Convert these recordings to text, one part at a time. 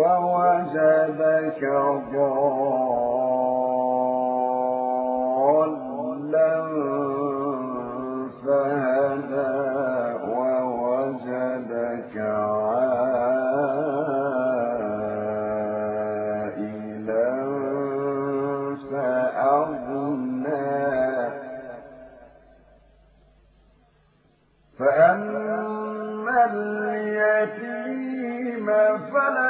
ووجدك ضالا فهدى ووجدك عائلا فأغنى فأما اليتيم فلا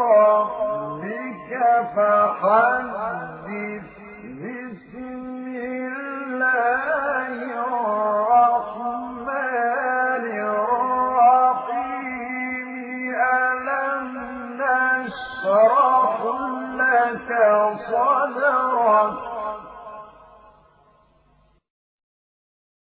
ربك فحدث